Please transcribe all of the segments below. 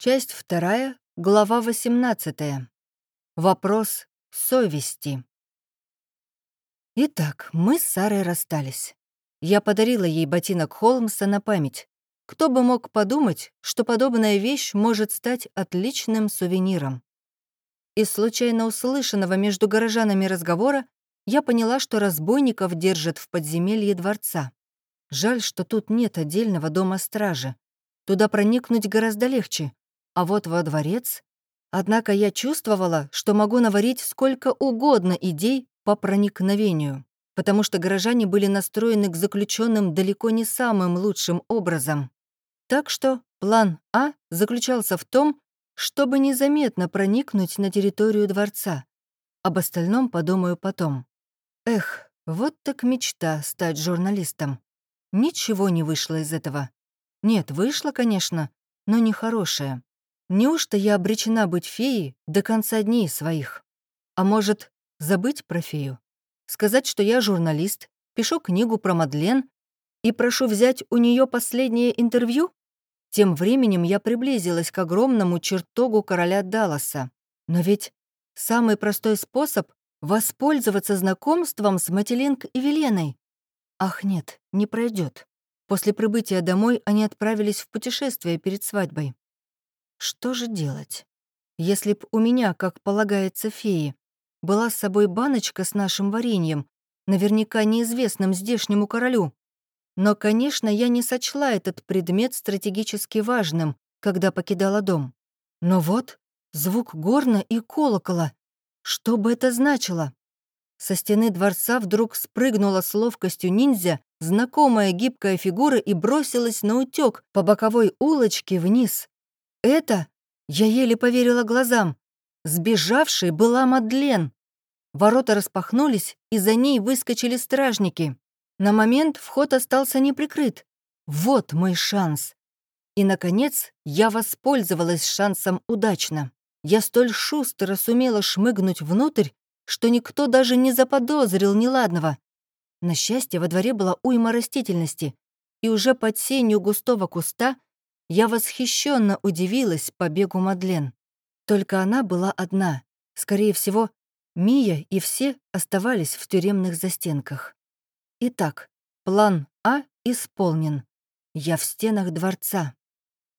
Часть вторая, глава 18. Вопрос совести. Итак, мы с Сарой расстались. Я подарила ей ботинок Холмса на память. Кто бы мог подумать, что подобная вещь может стать отличным сувениром. Из случайно услышанного между горожанами разговора я поняла, что разбойников держат в подземелье дворца. Жаль, что тут нет отдельного дома стражи. Туда проникнуть гораздо легче, а вот во дворец... Однако я чувствовала, что могу наварить сколько угодно идей по проникновению, потому что горожане были настроены к заключенным далеко не самым лучшим образом. Так что план А заключался в том, чтобы незаметно проникнуть на территорию дворца. Об остальном подумаю потом. Эх, вот так мечта стать журналистом. Ничего не вышло из этого. Нет, вышло, конечно, но нехорошее. Неужто я обречена быть феей до конца дней своих? А может, забыть про фею? Сказать, что я журналист, пишу книгу про Мадлен и прошу взять у нее последнее интервью? Тем временем я приблизилась к огромному чертогу короля Далласа. Но ведь самый простой способ — воспользоваться знакомством с Мателинг и Веленой. Ах нет, не пройдет. После прибытия домой они отправились в путешествие перед свадьбой. Что же делать? Если б у меня, как полагается феи, была с собой баночка с нашим вареньем, наверняка неизвестным здешнему королю. Но, конечно, я не сочла этот предмет стратегически важным, когда покидала дом. Но вот звук горна и колокола. Что бы это значило? Со стены дворца вдруг спрыгнула с ловкостью ниндзя знакомая гибкая фигура и бросилась на утёк по боковой улочке вниз. Это я еле поверила глазам. Сбежавшей была Мадлен. Ворота распахнулись, и за ней выскочили стражники. На момент вход остался неприкрыт. Вот мой шанс. И, наконец, я воспользовалась шансом удачно. Я столь шустро сумела шмыгнуть внутрь, что никто даже не заподозрил неладного. На счастье, во дворе была уйма растительности, и уже под сенью густого куста я восхищенно удивилась побегу Мадлен. Только она была одна. Скорее всего, Мия и все оставались в тюремных застенках. Итак, план А исполнен. Я в стенах дворца.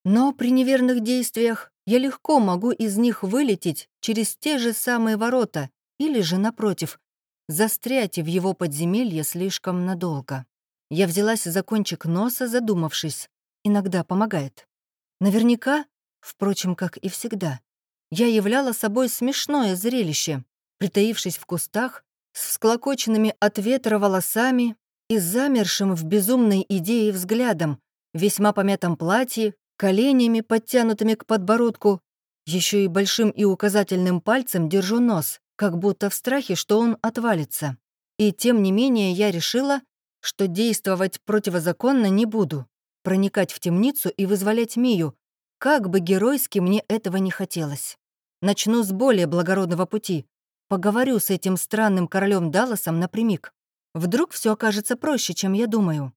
Но при неверных действиях я легко могу из них вылететь через те же самые ворота или же, напротив, застрять в его подземелье слишком надолго. Я взялась за кончик носа, задумавшись, иногда помогает. Наверняка, впрочем, как и всегда, я являла собой смешное зрелище, притаившись в кустах, с всклокоченными от ветра волосами и замершим в безумной идее взглядом, весьма помятом платье, коленями, подтянутыми к подбородку, еще и большим и указательным пальцем держу нос, как будто в страхе, что он отвалится. И тем не менее я решила, что действовать противозаконно не буду проникать в темницу и вызволять Мию, как бы геройски мне этого не хотелось. Начну с более благородного пути. Поговорю с этим странным королем Далласом напрямик. Вдруг все окажется проще, чем я думаю.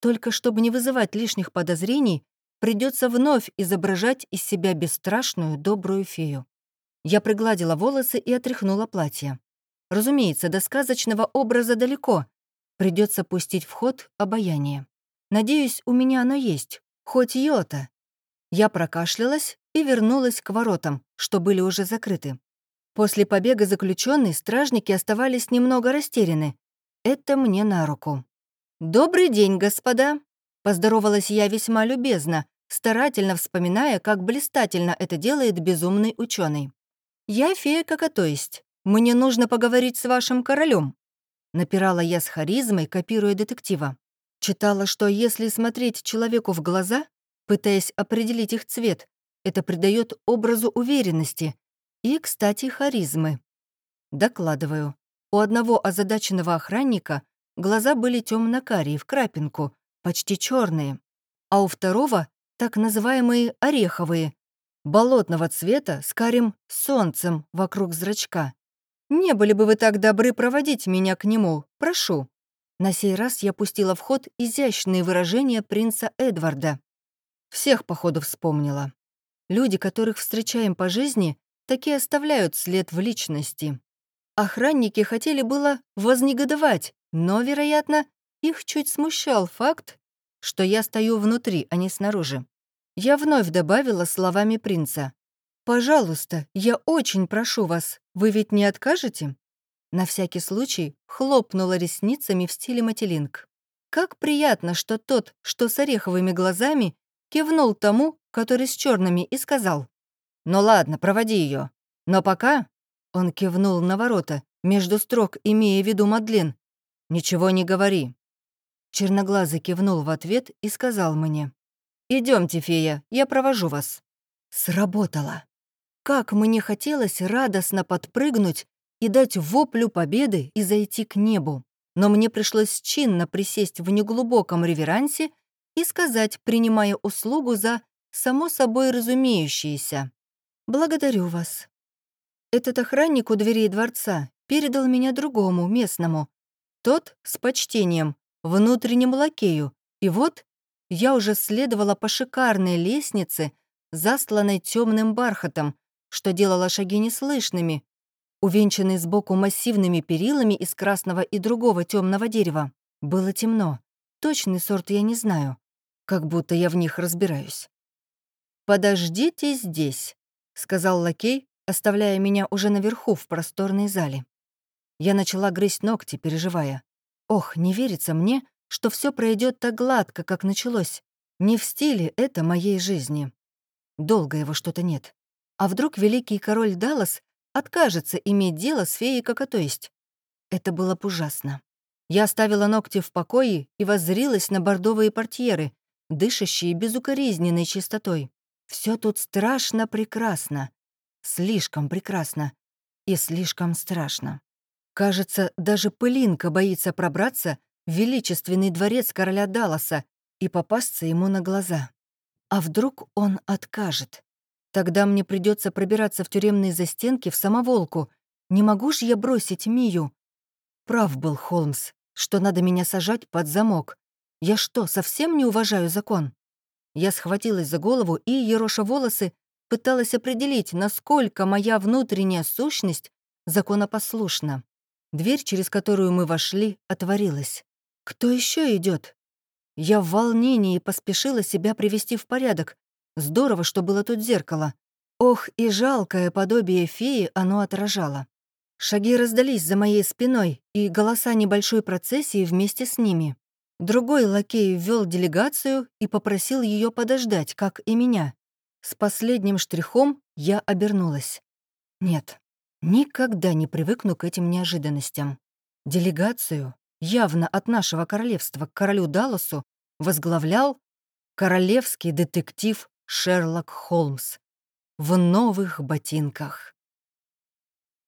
Только чтобы не вызывать лишних подозрений, придется вновь изображать из себя бесстрашную добрую фею. Я пригладила волосы и отряхнула платье. Разумеется, до сказочного образа далеко. Придется пустить в ход обаяние. Надеюсь, у меня оно есть, хоть йота. Я прокашлялась и вернулась к воротам, что были уже закрыты. После побега заключенной стражники оставались немного растеряны. Это мне на руку. «Добрый день, господа!» Поздоровалась я весьма любезно, старательно вспоминая, как блистательно это делает безумный ученый. «Я фея то есть. Мне нужно поговорить с вашим королем. Напирала я с харизмой, копируя детектива. Читала, что если смотреть человеку в глаза, пытаясь определить их цвет, это придает образу уверенности и, кстати, харизмы. Докладываю. У одного озадаченного охранника глаза были темно-карие в крапинку, почти черные, а у второго — так называемые ореховые, болотного цвета с карим солнцем вокруг зрачка. Не были бы вы так добры проводить меня к нему, прошу. На сей раз я пустила в ход изящные выражения принца Эдварда. Всех, походу, вспомнила. Люди, которых встречаем по жизни, такие оставляют след в личности. Охранники хотели было вознегодовать, но, вероятно, их чуть смущал факт, что я стою внутри, а не снаружи. Я вновь добавила словами принца. «Пожалуйста, я очень прошу вас, вы ведь не откажете?» На всякий случай хлопнула ресницами в стиле Мателинг. Как приятно, что тот, что с ореховыми глазами, кивнул тому, который с черными, и сказал. «Ну ладно, проводи ее. Но пока...» Он кивнул на ворота, между строк имея в виду Мадлен. «Ничего не говори». Черноглазый кивнул в ответ и сказал мне. Идемте, фея, я провожу вас». Сработало. Как мне хотелось радостно подпрыгнуть и дать воплю победы и зайти к небу. Но мне пришлось чинно присесть в неглубоком реверансе и сказать, принимая услугу за само собой разумеющееся. «Благодарю вас». Этот охранник у дверей дворца передал меня другому, местному. Тот с почтением, внутреннему лакею. И вот я уже следовала по шикарной лестнице, застланной темным бархатом, что делало шаги неслышными, увенчанный сбоку массивными перилами из красного и другого темного дерева. Было темно. Точный сорт я не знаю. Как будто я в них разбираюсь. «Подождите здесь», — сказал лакей, оставляя меня уже наверху в просторной зале. Я начала грызть ногти, переживая. Ох, не верится мне, что все пройдет так гладко, как началось. Не в стиле это моей жизни. Долго его что-то нет. А вдруг великий король Даллас откажется иметь дело с феей как есть. Это было бы ужасно. Я оставила ногти в покое и воззрилась на бордовые портьеры, дышащие безукоризненной чистотой. Все тут страшно прекрасно. Слишком прекрасно. И слишком страшно. Кажется, даже пылинка боится пробраться в величественный дворец короля Далласа и попасться ему на глаза. А вдруг он откажет? Тогда мне придется пробираться в тюремные застенки в самоволку. Не могу ж я бросить Мию? Прав был Холмс, что надо меня сажать под замок. Я что, совсем не уважаю закон? Я схватилась за голову и, ероша волосы, пыталась определить, насколько моя внутренняя сущность законопослушна. Дверь, через которую мы вошли, отворилась. Кто еще идет? Я в волнении поспешила себя привести в порядок, Здорово, что было тут зеркало. Ох, и жалкое подобие феи оно отражало. Шаги раздались за моей спиной, и голоса небольшой процессии вместе с ними. Другой лакей ввел делегацию и попросил ее подождать, как и меня. С последним штрихом я обернулась. Нет, никогда не привыкну к этим неожиданностям. Делегацию, явно от нашего королевства к королю Далласу, возглавлял королевский детектив Шерлок Холмс в новых ботинках.